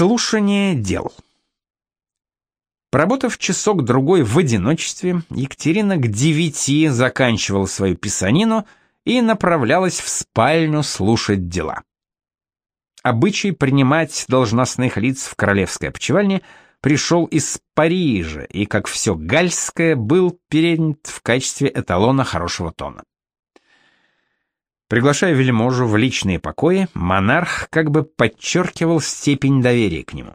Слушание дел. Поработав часок-другой в одиночестве, Екатерина к девяти заканчивала свою писанину и направлялась в спальню слушать дела. Обычай принимать должностных лиц в королевской опочивальне пришел из Парижа и, как все гальское, был перенят в качестве эталона хорошего тона. Приглашая вельможу в личные покои, монарх как бы подчеркивал степень доверия к нему.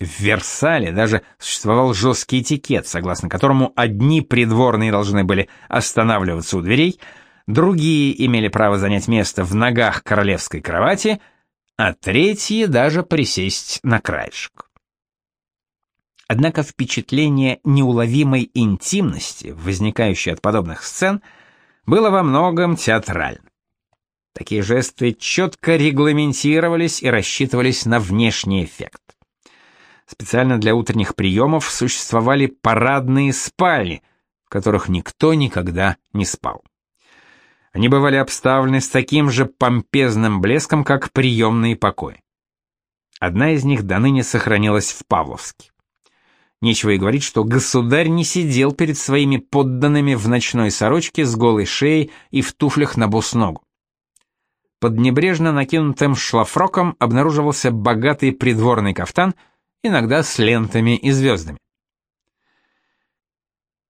В Версале даже существовал жесткий этикет, согласно которому одни придворные должны были останавливаться у дверей, другие имели право занять место в ногах королевской кровати, а третьи даже присесть на краешек. Однако впечатление неуловимой интимности, возникающее от подобных сцен, было во многом театрально. Такие жесты четко регламентировались и рассчитывались на внешний эффект. Специально для утренних приемов существовали парадные спальни, в которых никто никогда не спал. Они бывали обставлены с таким же помпезным блеском, как приемные покои. Одна из них до ныне сохранилась в Павловске. Нечего и говорить, что государь не сидел перед своими подданными в ночной сорочке с голой шеей и в туфлях на босс ногу. Под небрежно накинутым шлафроком обнаруживался богатый придворный кафтан, иногда с лентами и звездами.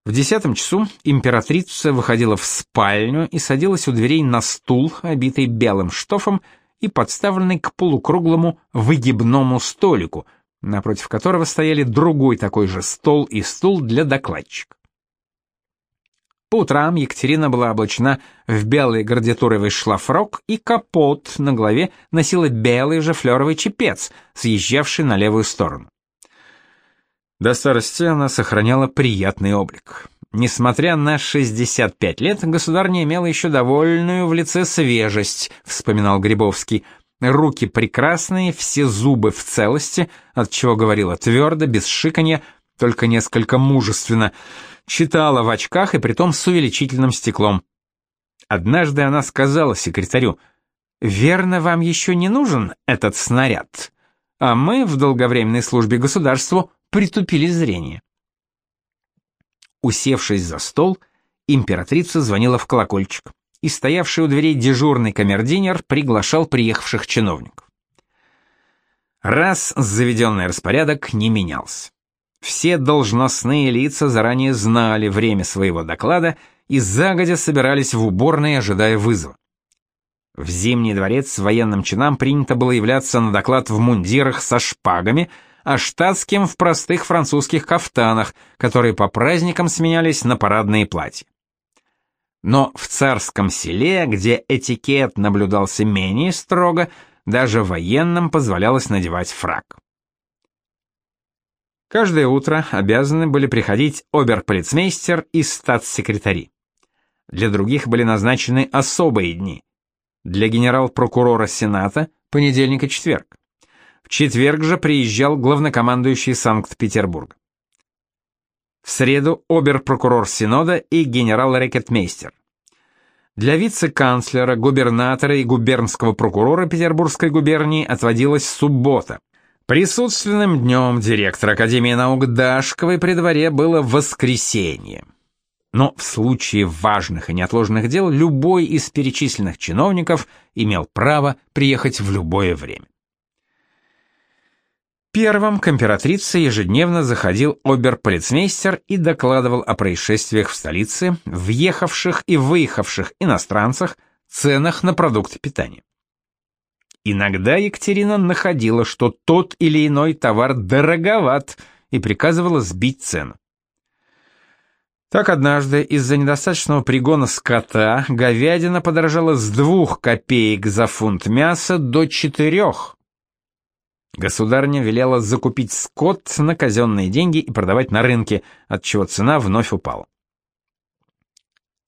В десятом часу императрица выходила в спальню и садилась у дверей на стул, обитый белым штофом и подставленный к полукруглому выгибному столику, напротив которого стояли другой такой же стол и стул для докладчика. По утрам Екатерина была облачена в белый гардитуровый шлафрок и капот на голове носила белый же флеровый чепец, съезжавший на левую сторону. До старости она сохраняла приятный облик. Несмотря на 65 лет, государня имела еще довольную в лице свежесть, вспоминал Грибовский. Руки прекрасные, все зубы в целости, от чего говорила твердо, без шиканья, только несколько мужественно — читала в очках и притом с увеличительным стеклом. Однажды она сказала секретарю, «Верно, вам еще не нужен этот снаряд, а мы в долговременной службе государству притупили зрение». Усевшись за стол, императрица звонила в колокольчик, и стоявший у дверей дежурный камердинер приглашал приехавших чиновников. Раз заведенный распорядок не менялся. Все должностные лица заранее знали время своего доклада и загодя собирались в уборной, ожидая вызова. В Зимний дворец военным чинам принято было являться на доклад в мундирах со шпагами, а штатским в простых французских кафтанах, которые по праздникам сменялись на парадные платья. Но в царском селе, где этикет наблюдался менее строго, даже военным позволялось надевать фрак. Каждое утро обязаны были приходить оберполицмейстер и статс-секретари. Для других были назначены особые дни. Для генерал-прокурора Сената – понедельник и четверг. В четверг же приезжал главнокомандующий Санкт-Петербурга. В среду обер-прокурор Синода и генерал-рекетмейстер. Для вице-канцлера, губернатора и губернского прокурора Петербургской губернии отводилась суббота – Присутственным днем директора Академии наук Дашковой при дворе было воскресенье. Но в случае важных и неотложных дел любой из перечисленных чиновников имел право приехать в любое время. Первым к императрице ежедневно заходил оберполицмейстер и докладывал о происшествиях в столице, въехавших и выехавших иностранцах, ценах на продукты питания. Иногда Екатерина находила, что тот или иной товар дороговат, и приказывала сбить цену. Так однажды из-за недостаточного пригона скота говядина подорожала с двух копеек за фунт мяса до четырех. Государня велела закупить скот на казенные деньги и продавать на рынке, отчего цена вновь упала.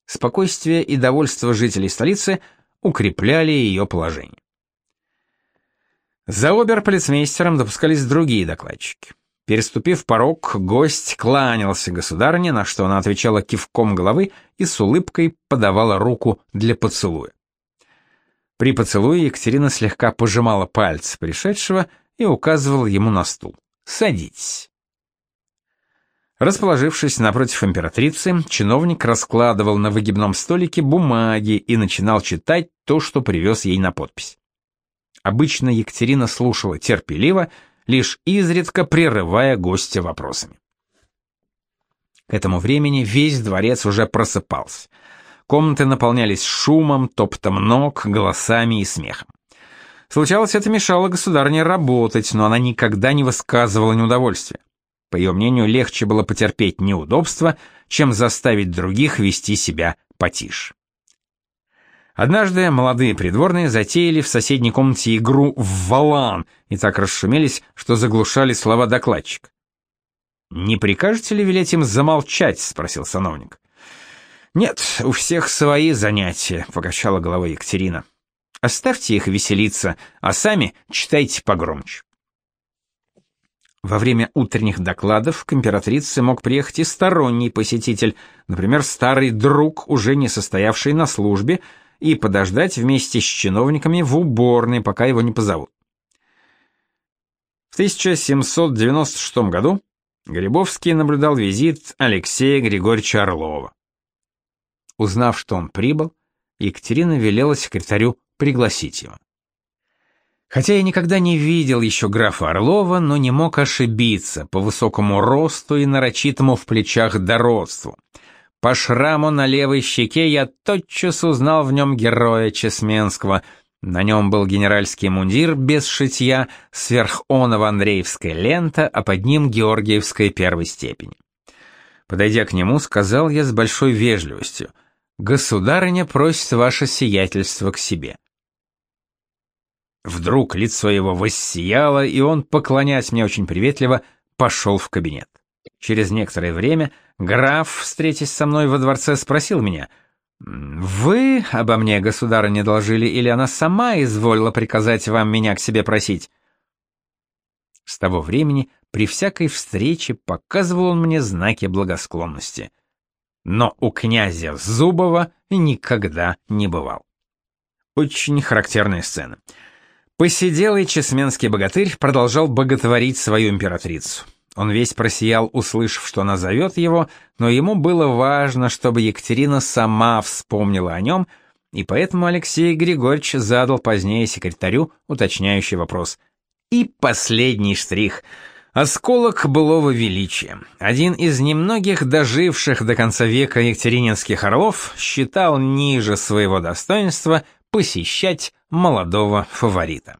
Спокойствие и довольство жителей столицы укрепляли ее положение. За оберполицмейстером допускались другие докладчики. Переступив порог, гость кланялся государыне, на что она отвечала кивком головы и с улыбкой подавала руку для поцелуя. При поцелуе Екатерина слегка пожимала пальцы пришедшего и указывал ему на стул. «Садитесь». Расположившись напротив императрицы, чиновник раскладывал на выгибном столике бумаги и начинал читать то, что привез ей на подпись. Обычно Екатерина слушала терпеливо, лишь изредка прерывая гостя вопросами. К этому времени весь дворец уже просыпался. Комнаты наполнялись шумом, топтом ног, голосами и смехом. Случалось, это мешало государне работать, но она никогда не высказывала неудовольствия. По ее мнению, легче было потерпеть неудобства, чем заставить других вести себя потише. Однажды молодые придворные затеяли в соседней комнате игру в валан и так расшумелись, что заглушали слова докладчика. «Не прикажете ли велеть им замолчать?» — спросил сановник. «Нет, у всех свои занятия», — покачала головой Екатерина. «Оставьте их веселиться, а сами читайте погромче». Во время утренних докладов к императрице мог приехать и сторонний посетитель, например, старый друг, уже не состоявший на службе, и подождать вместе с чиновниками в уборной, пока его не позовут. В 1796 году Грибовский наблюдал визит Алексея Григорьевича Орлова. Узнав, что он прибыл, Екатерина велела секретарю пригласить его. Хотя я никогда не видел еще графа Орлова, но не мог ошибиться по высокому росту и нарочитому в плечах дородству — по шраму на левой щеке я тотчас узнал в нем героя Чесменского. На нем был генеральский мундир без шитья, сверх оного Андреевская лента, а под ним Георгиевская первой степени. Подойдя к нему, сказал я с большой вежливостью, «Государыня просит ваше сиятельство к себе». Вдруг лицо его воссияло, и он, поклонясь мне очень приветливо, пошел в кабинет. Через некоторое время граф, встретясь со мной во дворце, спросил меня, «Вы обо мне, государыне, доложили, или она сама изволила приказать вам меня к себе просить?» С того времени при всякой встрече показывал он мне знаки благосклонности. Но у князя Зубова никогда не бывал. Очень характерная сцена. Посиделый чесменский богатырь продолжал боготворить свою императрицу. Он весь просиял, услышав, что она зовет его, но ему было важно, чтобы Екатерина сама вспомнила о нем, и поэтому Алексей Григорьевич задал позднее секретарю уточняющий вопрос. И последний штрих. Осколок былого величия. Один из немногих доживших до конца века екатерининских орлов считал ниже своего достоинства посещать молодого фаворита.